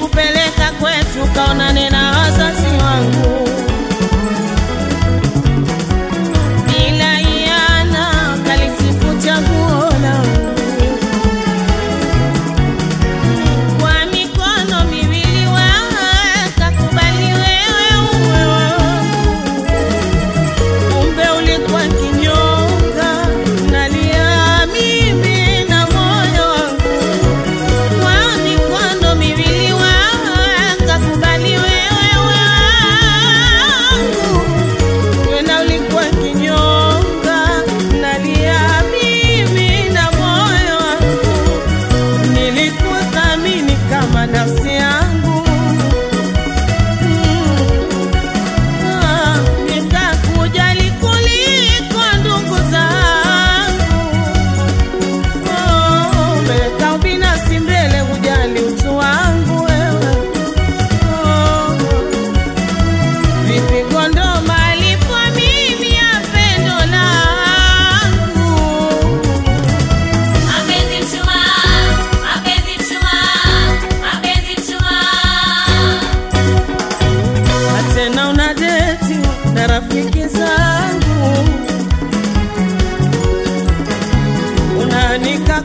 kupeleka kwetu, kaonane na wazazi wangu.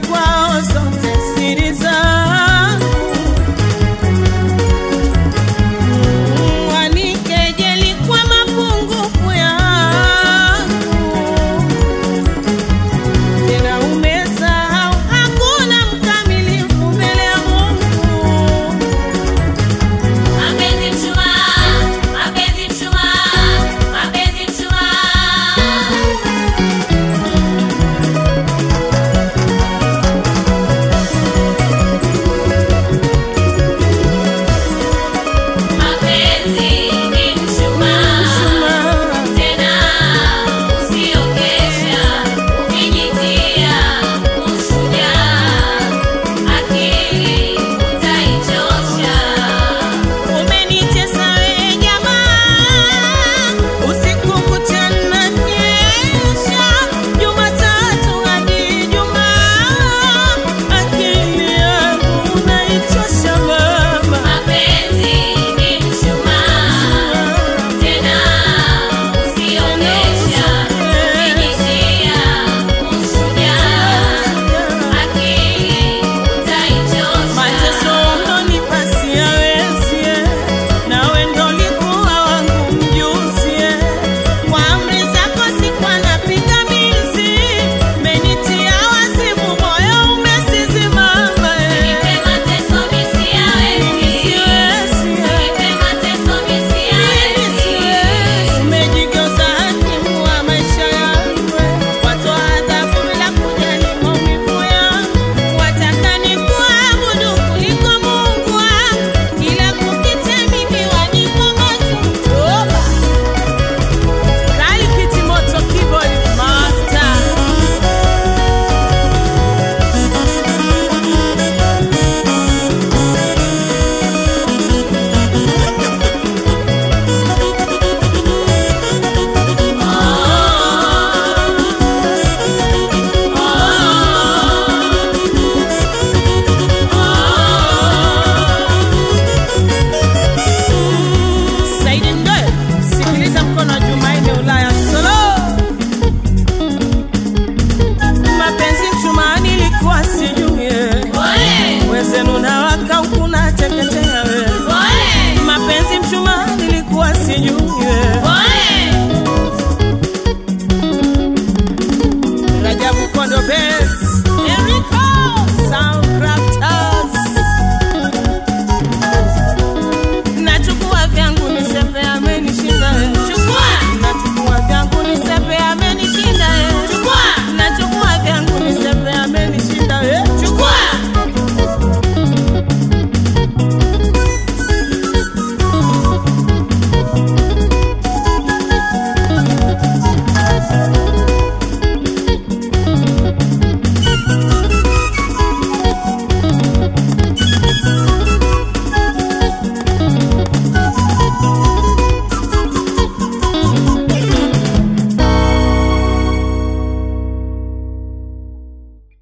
wow something.